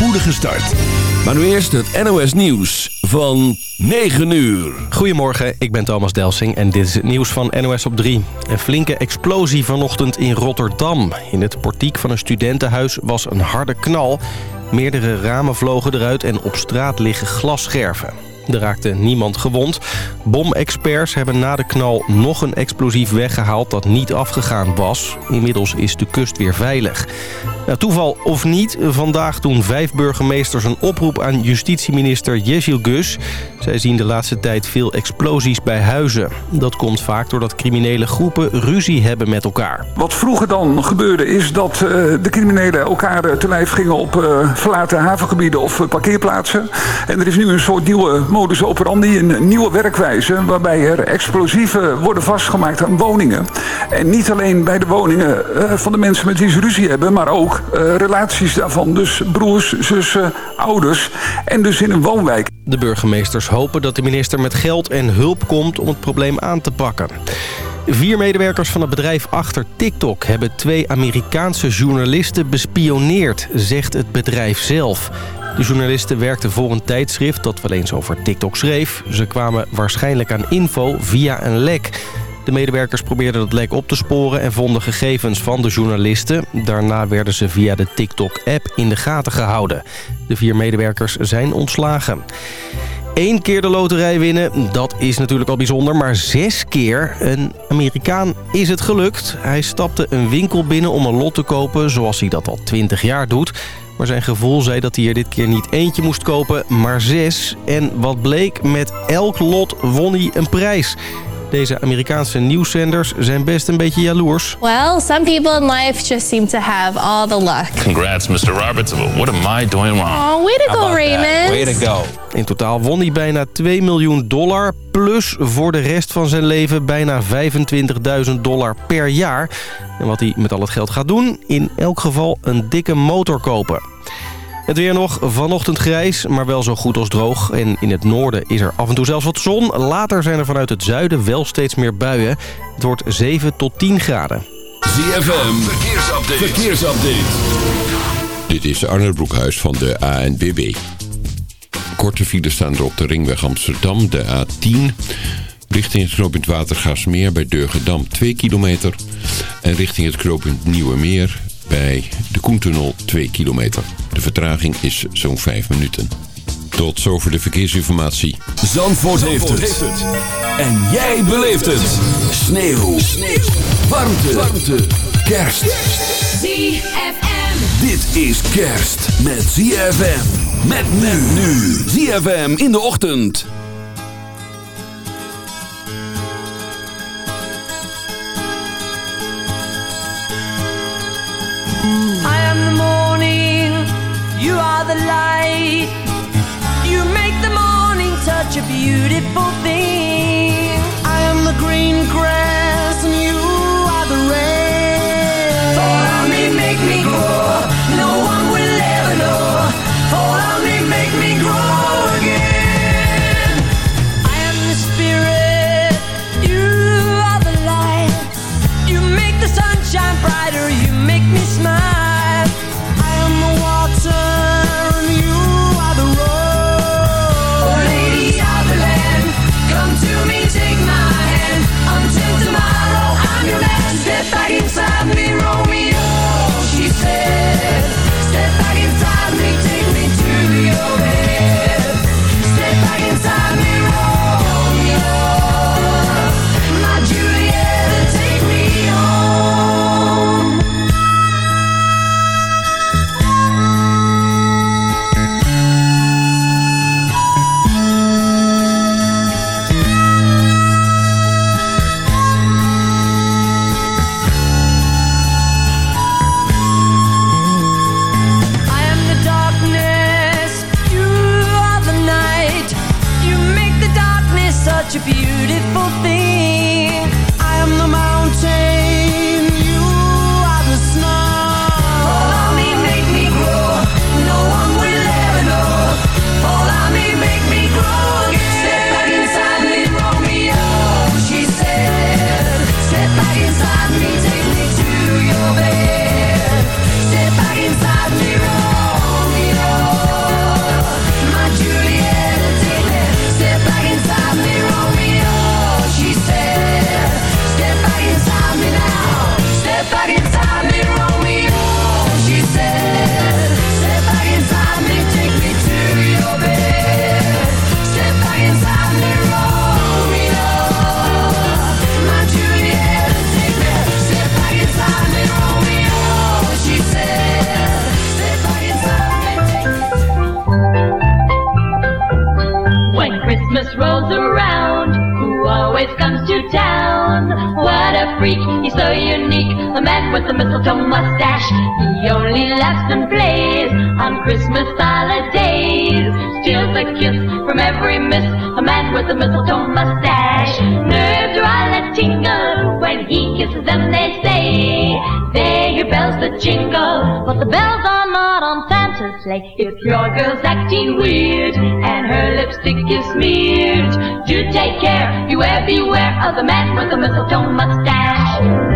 spoedige start. Maar nu eerst het NOS Nieuws van 9 uur. Goedemorgen, ik ben Thomas Delsing en dit is het nieuws van NOS op 3. Een flinke explosie vanochtend in Rotterdam. In het portiek van een studentenhuis was een harde knal. Meerdere ramen vlogen eruit en op straat liggen glasscherven. Er raakte niemand gewond. Bomexperts hebben na de knal nog een explosief weggehaald dat niet afgegaan was. Inmiddels is de kust weer veilig. Nou, toeval of niet, vandaag doen vijf burgemeesters een oproep aan justitieminister Jezil Gus. Zij zien de laatste tijd veel explosies bij huizen. Dat komt vaak doordat criminele groepen ruzie hebben met elkaar. Wat vroeger dan gebeurde is dat uh, de criminelen elkaar te lijf gingen op uh, verlaten havengebieden of parkeerplaatsen. En er is nu een soort nieuwe modus operandi, een nieuwe werkwijze... waarbij er explosieven worden vastgemaakt aan woningen. En niet alleen bij de woningen van de mensen met wie ze ruzie hebben... maar ook uh, relaties daarvan. Dus broers, zussen, ouders en dus in een woonwijk. De burgemeesters hopen dat de minister met geld en hulp komt om het probleem aan te pakken. Vier medewerkers van het bedrijf achter TikTok hebben twee Amerikaanse journalisten bespioneerd, zegt het bedrijf zelf. De journalisten werkten voor een tijdschrift dat wel eens over TikTok schreef. Ze kwamen waarschijnlijk aan info via een lek. De medewerkers probeerden dat lek op te sporen en vonden gegevens van de journalisten. Daarna werden ze via de TikTok-app in de gaten gehouden. De vier medewerkers zijn ontslagen. Eén keer de loterij winnen, dat is natuurlijk al bijzonder. Maar zes keer, een Amerikaan, is het gelukt. Hij stapte een winkel binnen om een lot te kopen, zoals hij dat al 20 jaar doet. Maar zijn gevoel zei dat hij er dit keer niet eentje moest kopen, maar zes. En wat bleek, met elk lot won hij een prijs. Deze Amerikaanse nieuwszenders zijn best een beetje jaloers. Well, some people in life just seem to have all the luck. Congrats, Mr. Roberts. What am I doing wrong? Oh, way to go, Raymond. Way to go. In totaal won hij bijna 2 miljoen dollar. Plus voor de rest van zijn leven bijna 25.000 dollar per jaar. En wat hij met al het geld gaat doen? In elk geval een dikke motor kopen. Het weer nog, vanochtend grijs, maar wel zo goed als droog. En in het noorden is er af en toe zelfs wat zon. Later zijn er vanuit het zuiden wel steeds meer buien. Het wordt 7 tot 10 graden. ZFM, verkeersupdate. verkeersupdate. Dit is Arnold Broekhuis van de ANWB. Korte files staan er op de ringweg Amsterdam, de A10... Richting het knooppunt Watergaasmeer bij Durgedam 2 kilometer. En richting het knooppunt Nieuwe Meer bij de Koentunnel 2 kilometer. De vertraging is zo'n 5 minuten. Tot zover de verkeersinformatie. Zandvoort, heeft, het. En jij beleeft het. Sneeuw. Sneeuw. Warmte. Warmte. Kerst. ZFM. Dit is kerst met ZFM. Met men nu. ZFM in de ochtend. You are the light. You make the morning such a beautiful thing. Freak, he's so unique. The man with the mistletoe mustache. He only laughs and plays on Christmas holidays. Steals a kiss from every miss. A man with the mistletoe mustache. Nerves are all a tingle when he kisses them, they say. They hear bells that jingle, but the bells are not on Santa's sleigh. If your girl's acting weird and her lipstick is smeared, do take care, beware, beware of the man with the mistletoe mustache.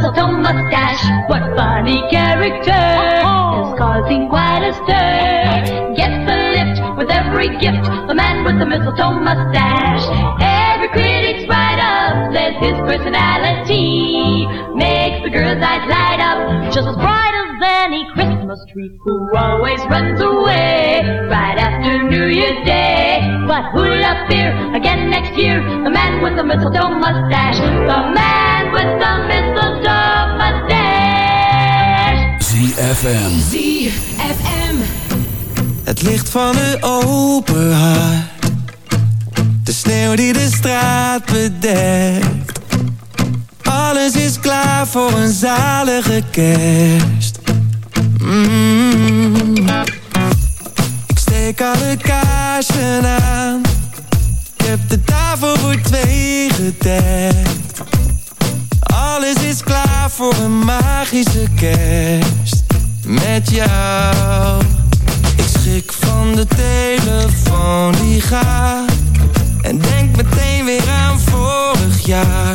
Mistletoe mustache. What funny character is causing quite a stir? Gets a lift with every gift. The man with the mistletoe mustache. Every critic's write up says his personality makes the girls' eyes light up just as bright as any Christmas tree. Who always runs away right after New Year's Day. But who'll appear again next year? The man with the mistletoe mustache. The man with the mistletoe mustache. ZFM. ZFM. Het licht van een open hart. De sneeuw die de straat bedekt. Alles is klaar voor een zalige kerst. Ik steek alle kaarsen aan. Ik heb de tafel voor twee gedekt. Alles is klaar voor een magische kerst. Met jou. Ik schrik van de telefoon die gaat. En denk meteen weer aan vorig jaar.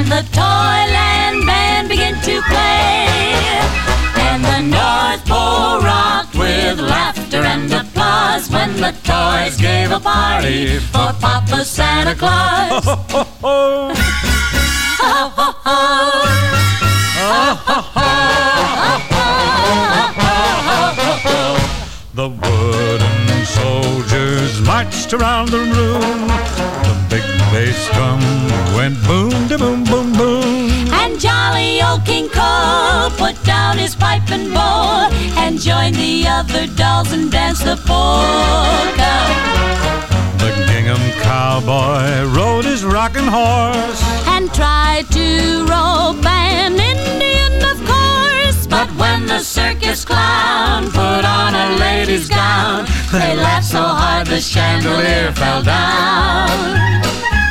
And the Toyland band began to play, and the North Pole rocked with laughter and applause when the toys gave a party for Papa Santa Claus. The wooden soldiers marched around the room. Bass drum went boom, da boom, boom, boom. And jolly old King Cole put down his pipe and bowl and joined the other dolls and danced the polka. The gingham cowboy rode his rocking horse. And tried to rope an Indian, of course. But when the circus clown put on a lady's gown, they laughed so hard the chandelier fell down.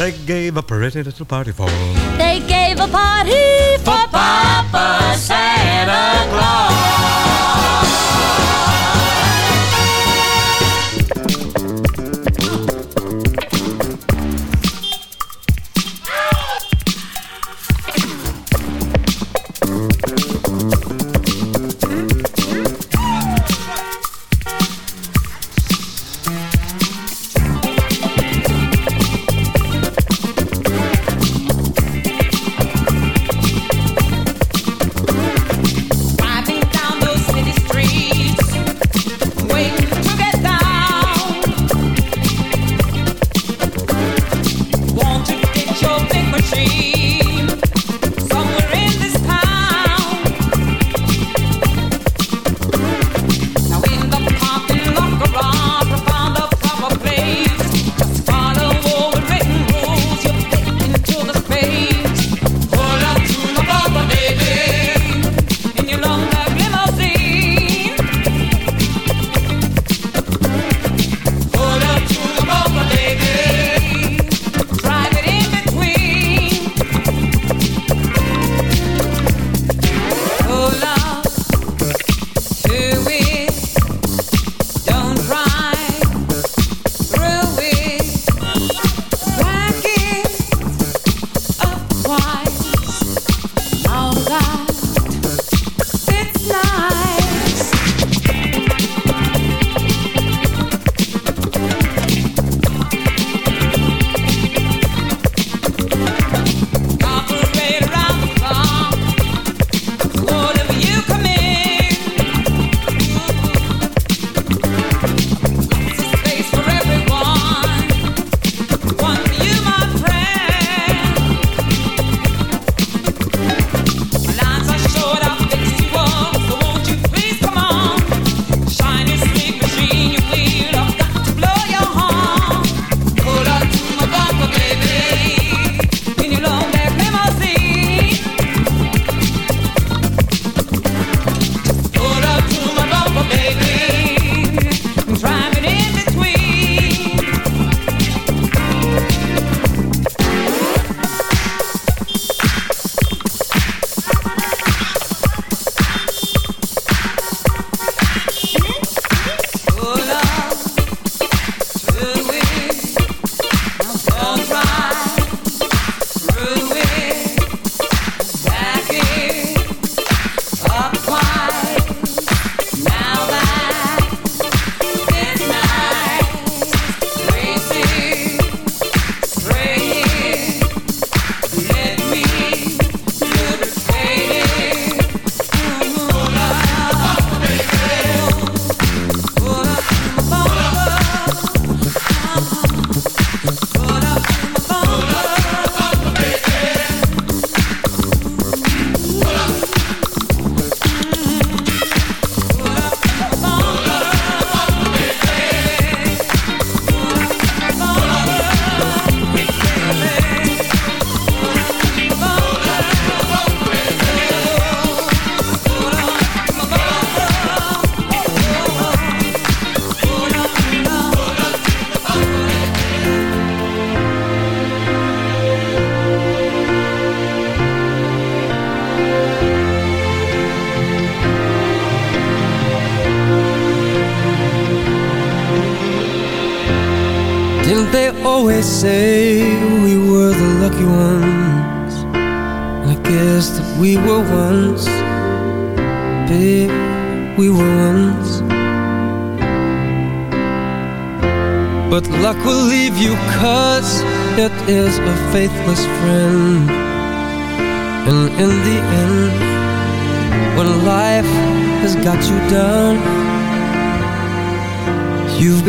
They gave a pretty little party for They gave a party for Papa Santa Claus.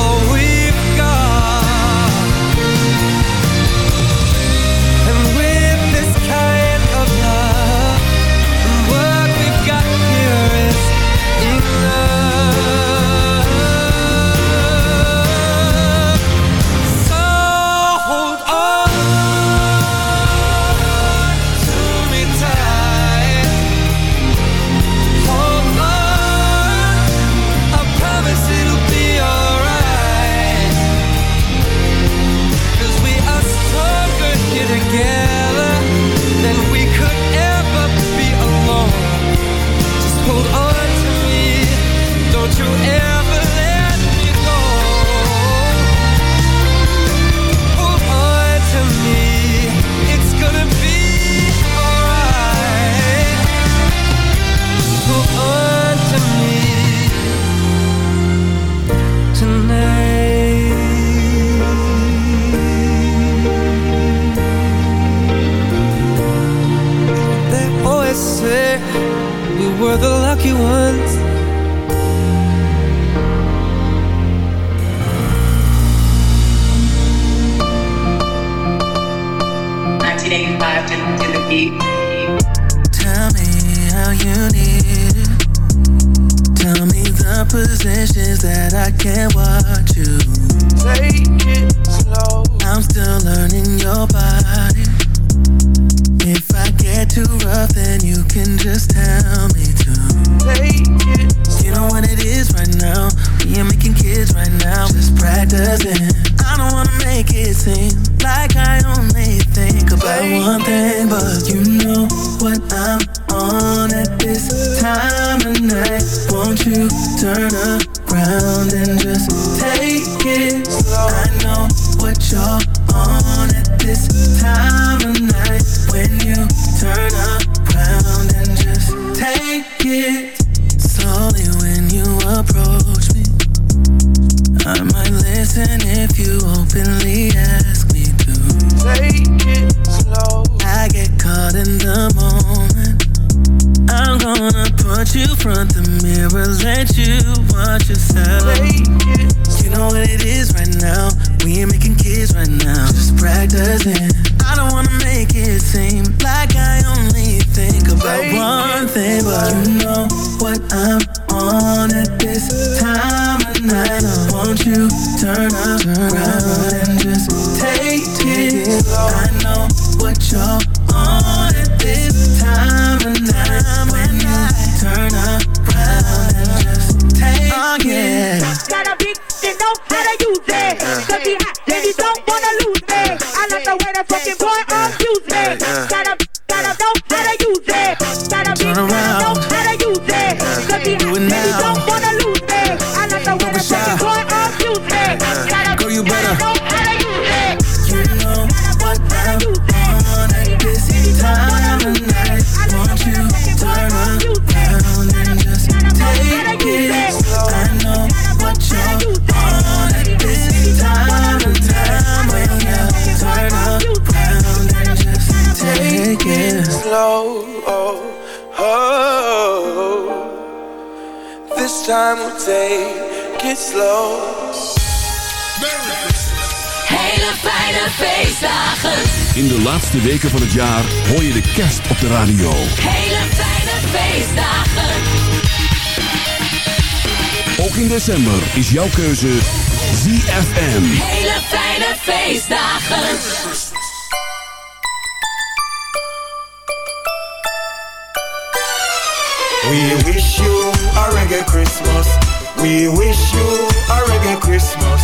all we've this time of night. Won't you turn around and just take it slow? I know what you're on at this time of night. When you turn around and just take it slowly when you approach me. I might listen if you openly ask me to. Take it slow. I get caught in the moment. I'm gonna put you front the mirror, let you watch yourself. You know what it is right now. We ain't making kids right now. Just practicing. I don't wanna make it seem like I only think about one thing, but you know what I'm on at this time of night. I want you turn around and just take it. I know what you're time of night. When you turn around and just take it. Got a big, they know how to use it. Cause he hot, then he don't wanna lose me. I love the way the fucking boy abuse me. Gotta, gotta know how to use it. Gotta be, Turn around. know how to use it. Cause he Do hot, it he don't wanna lose me. I love the way the shy. fucking boy abuse me. Gotta, Girl, you better. Weken van het jaar hoor je de kerst op de radio. Hele fijne feestdagen. Ook in december is jouw keuze ZFM. Hele fijne feestdagen. We wish you a reggae Christmas. We wish you a reggae Christmas.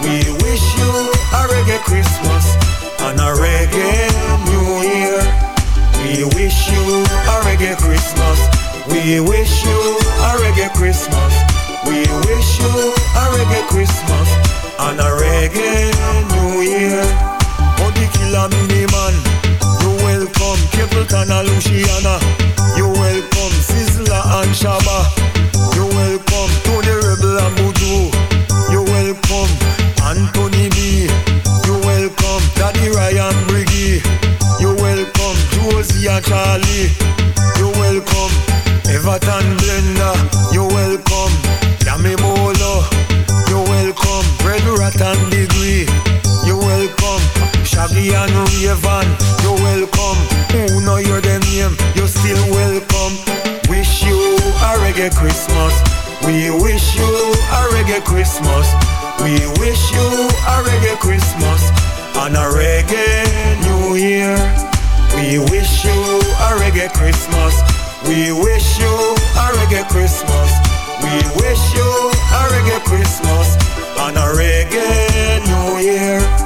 We wish you a reggae Christmas and a reggae New Year. We wish you a reggae Christmas. We wish you a reggae Christmas. We wish you a reggae Christmas and a reggae New Year. Oh, Body killer mini man, you welcome Capleton and Luciano. You welcome Sizzla and Shabba. You welcome Tony Rebel and Buju. You welcome Anthony B. You welcome Daddy Ryan Briggy. You welcome Josie and Charlie. You welcome Everton Blender. You welcome Shaggy and Rayvon. you're welcome. Who know your name? you're still welcome. Wish you a reggae Christmas. We wish you a reggae Christmas. We wish you a reggae Christmas and a reggae New Year. We wish you a reggae Christmas. We wish you a reggae Christmas. We wish you a reggae Christmas and a reggae New Year.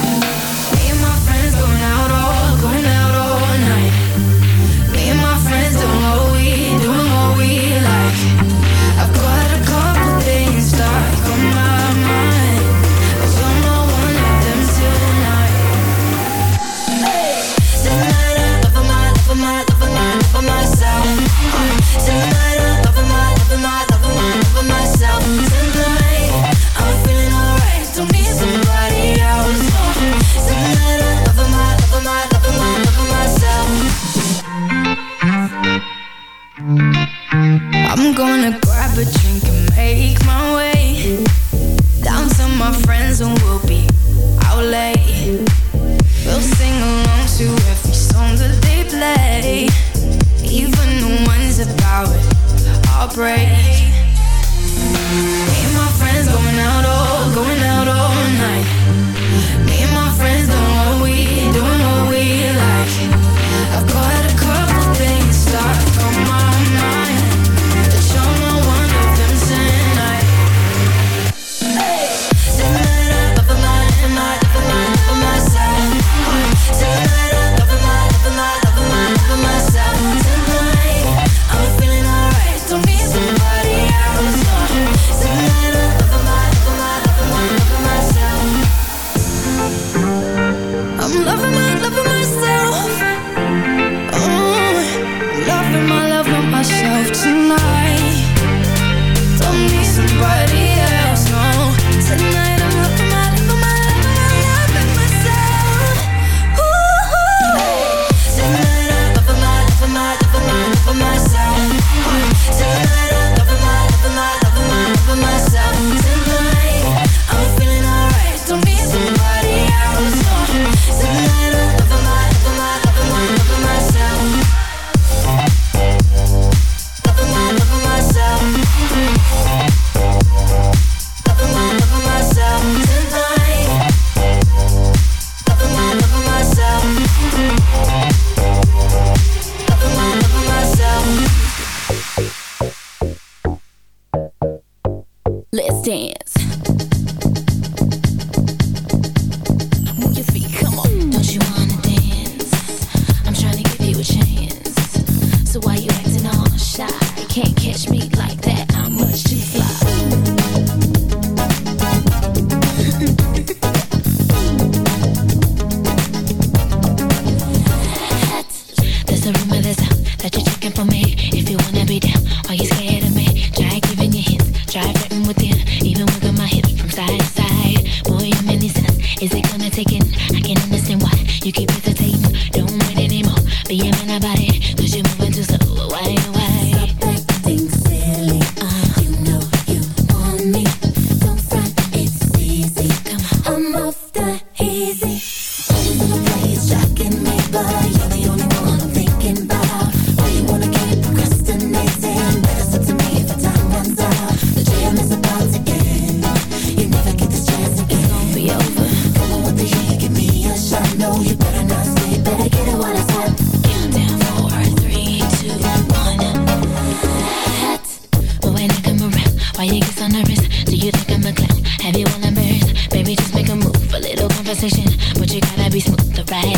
Why you get so nervous? Do you think I'm a clown? Have you all embarrassed? Baby, just make a move, a little conversation. But you gotta be smooth, the right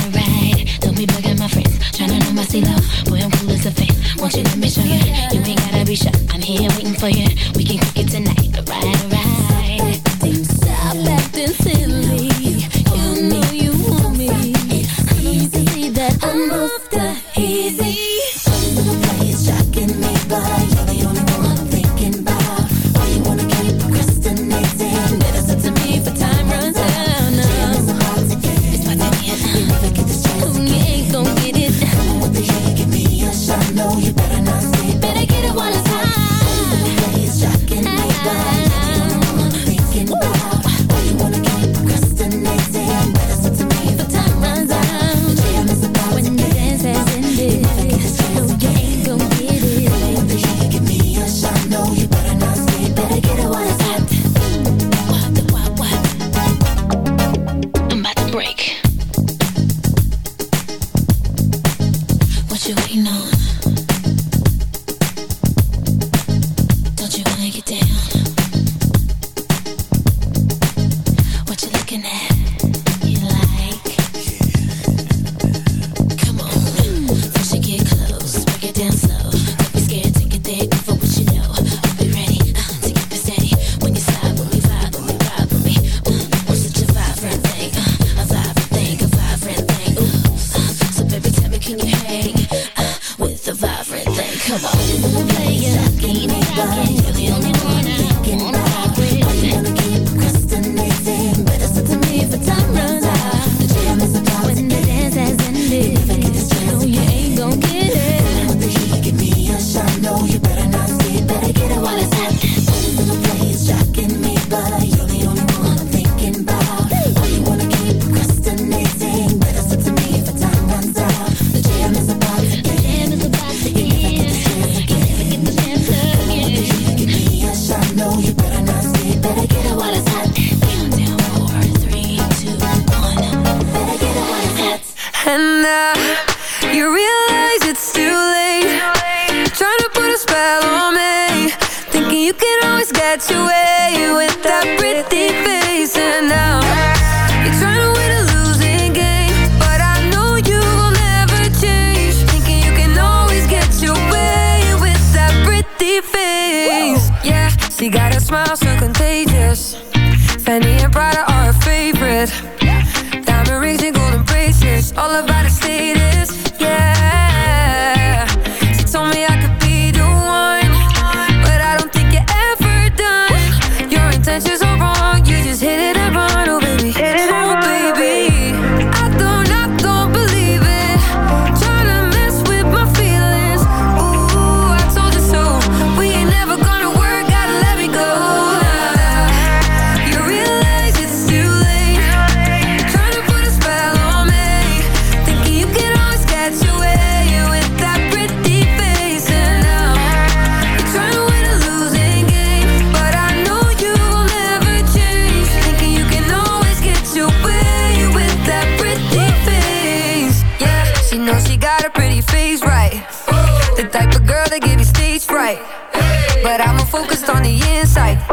on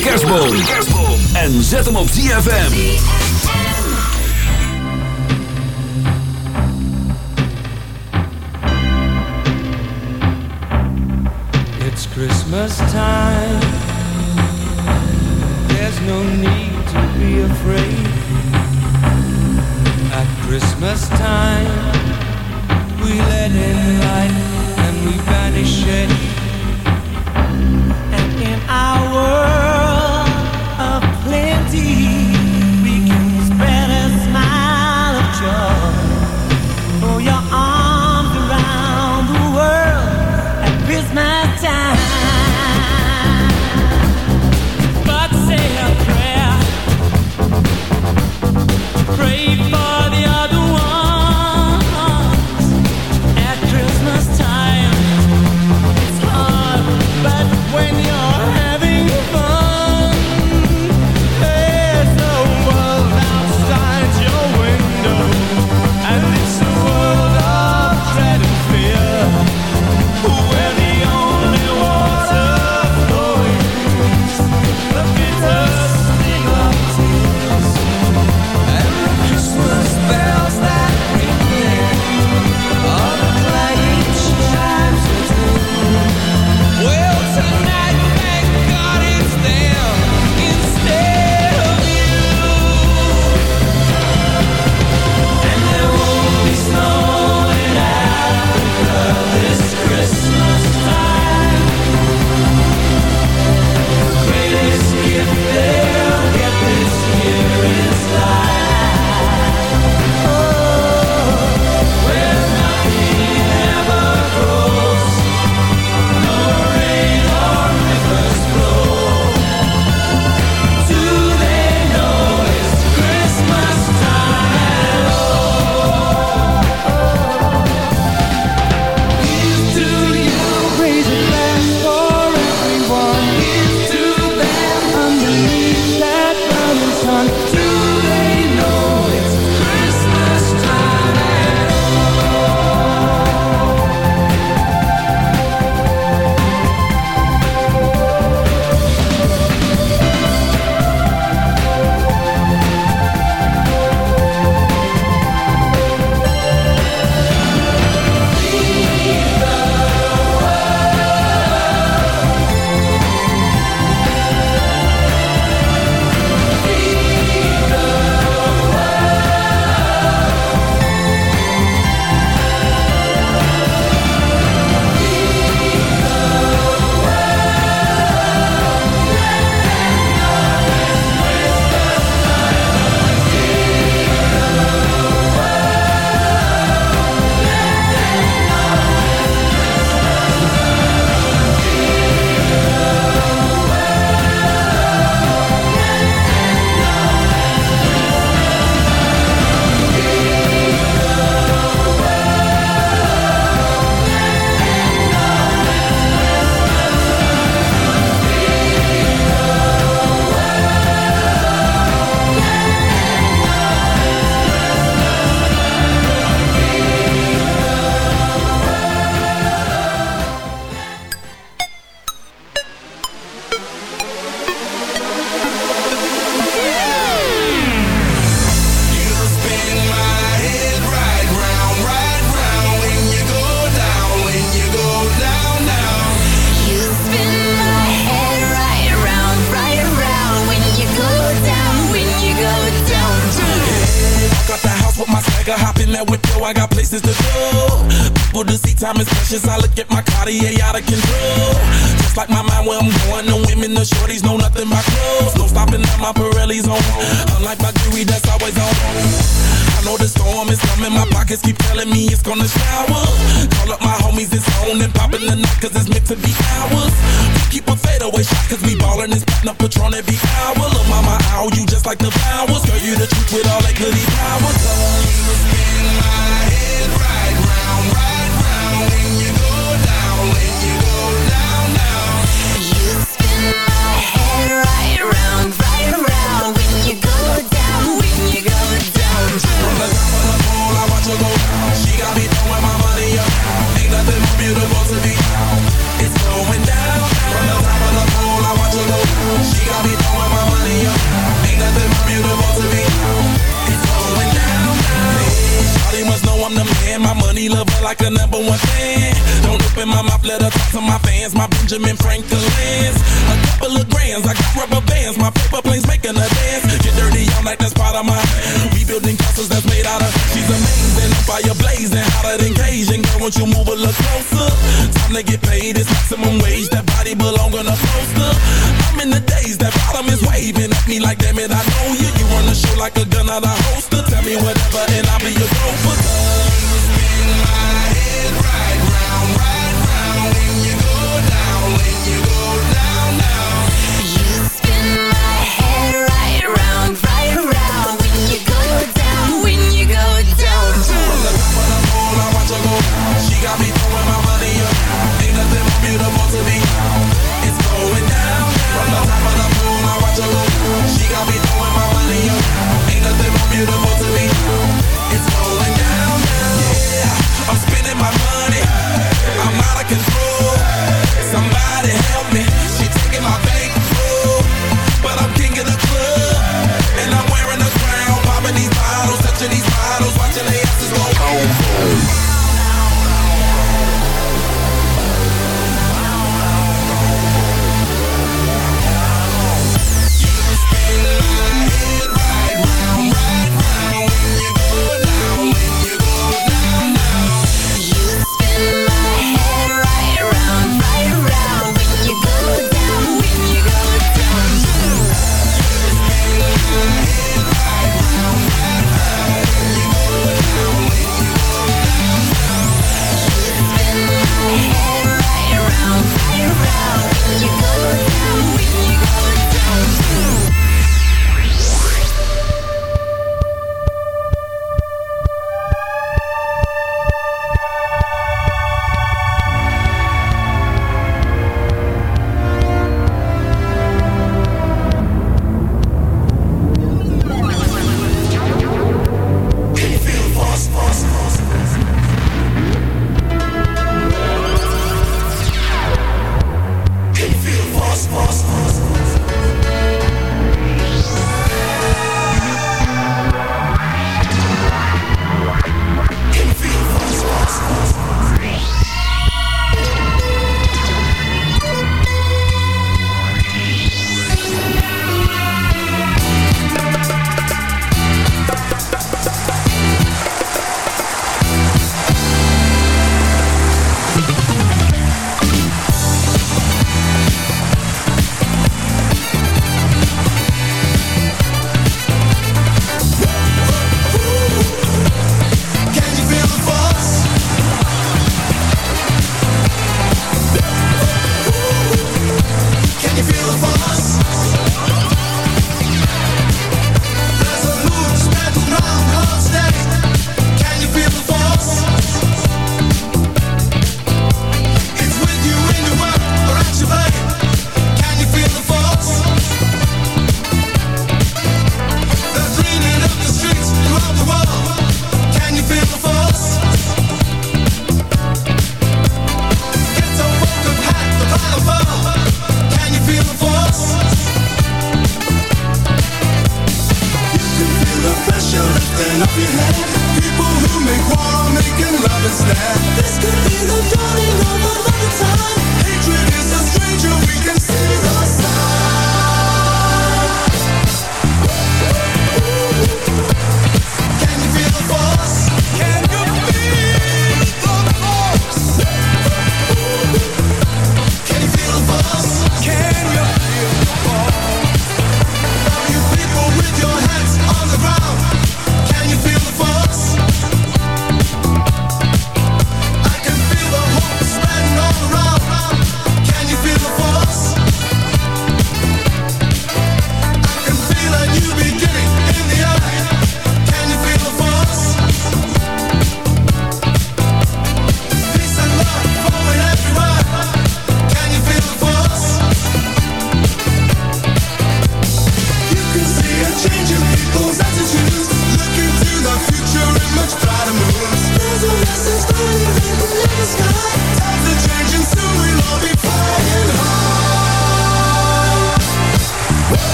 Kerstboom. Benjamin Franklin's.